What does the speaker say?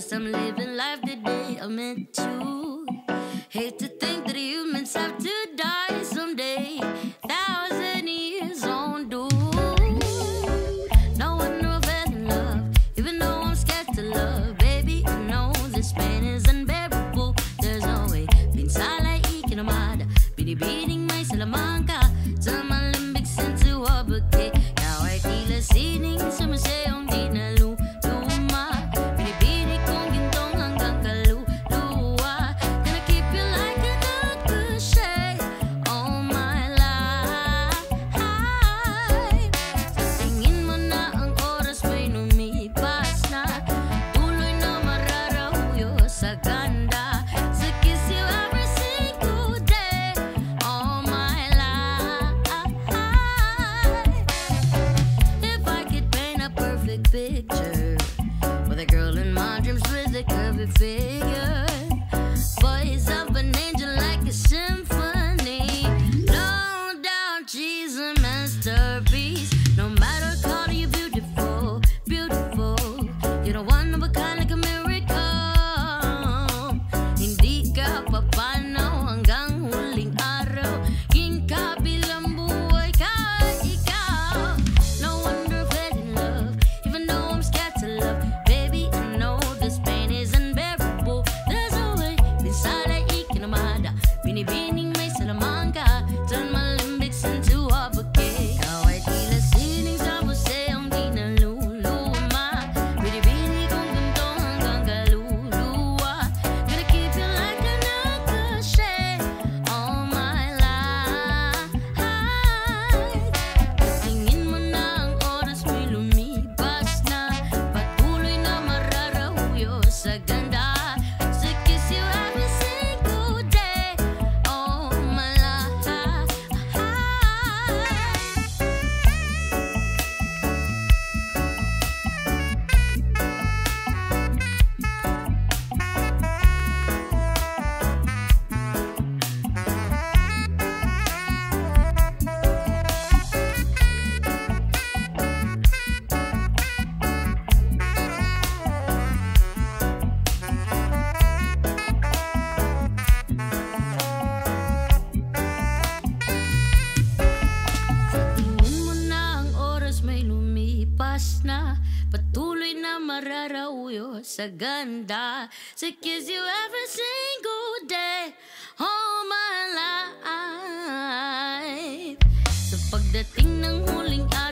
Cause I'm living life the day I meant to. Hate to think that humans have to die someday. Thousand years on do. No one will fell in love, even though I'm scared to love. Baby, I know this pain is unbearable. There's no way. Pensar la y que no mada. Bini bidding. kita Patuloy na mararauyo sa ganda. To kiss you every single day All my life. Sa pagdating ng huling araw